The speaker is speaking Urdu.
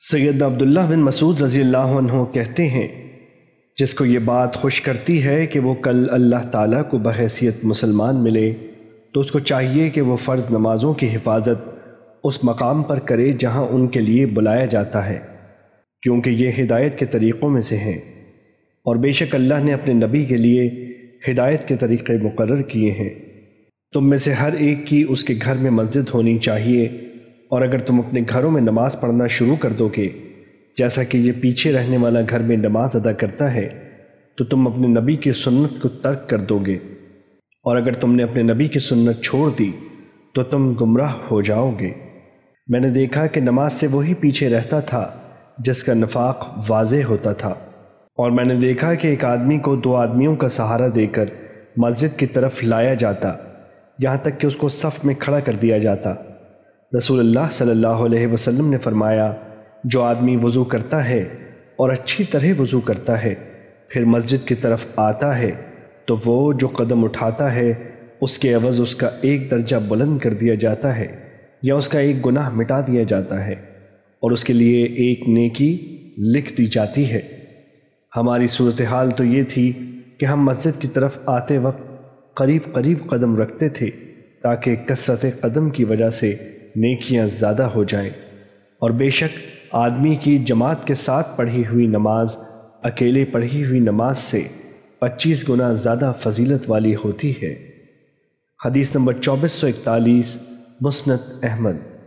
سید عبداللہ بن مسعود رضی اللہ عنہ کہتے ہیں، جس کو یہ بات خوش کرتی ہے کہ وہ کل اللہ تعالیٰ کو بحیثیت مسلمان ملے، تو اس کو چاہیے کہ وہ فرض نمازوں کی حفاظت اس مقام پر کرے جہاں ان کے لیے بلایا جاتا ہے، کیونکہ یہ ہدایت کے طریقوں میں سے ہیں۔ اور بے شک اللہ نے اپنے نبی کے لیے ہدایت کے طریقے مقرر کیے ہیں۔ تم میں سے ہر ایک کی اس کے گھر میں مسجد ہونی چاہیے۔ اور اگر تم اپنے گھروں میں نماز پڑھنا شروع کر دو گے، جیسا کہ یہ پیچھے رہنے والا گھر میں نماز ادا کرتا ہے، تو تم اپنے نبی کی سنت کو ترک کر دو گے۔ اور اگر تم نے اپنے نبی کی سنت چھوڑ دی، تو تم گمراہ ہو جاؤ گے۔ میں نے دیکھا کہ نماز سے وہی پیچھے رہتا تھا، جس کا نفاق واضح ہوتا تھا۔ اور میں نے دیکھا کہ ایک آدمی کو دو آدمیوں کا سہارا دے کر مسجد کی طرف لایا جاتا، یہاں تک کہ اس کو صف میں کھڑا کر دیا جاتا۔ رسول اللہ صلی اللہ علیہ وسلم نے فرمایا، جو آدمی وضو کرتا ہے اور اچھی طرح وضو کرتا ہے، پھر مسجد کی طرف آتا ہے تو وہ جو قدم اٹھاتا ہے، اس کے عوض اس کا ایک درجہ بلند کر دیا جاتا ہے یا اس کا ایک گناہ مٹا دیا جاتا ہے اور اس کے لیے ایک نیکی لکھ دی جاتی ہے۔ ہماری صورتحال تو یہ تھی کہ ہم مسجد کی طرف آتے وقت قریب قریب قدم رکھتے تھے تاکہ کثرت قدم کی وجہ سے نیکیاں زیادہ ہو جائیں۔ اور بے شک آدمی کی جماعت کے ساتھ پڑھی ہوئی نماز، اکیلے پڑھی ہوئی نماز سے پچیس گنا زیادہ فضیلت والی ہوتی ہے۔ حدیث نمبر چوبیس سو اکتالیس مسنت احمد۔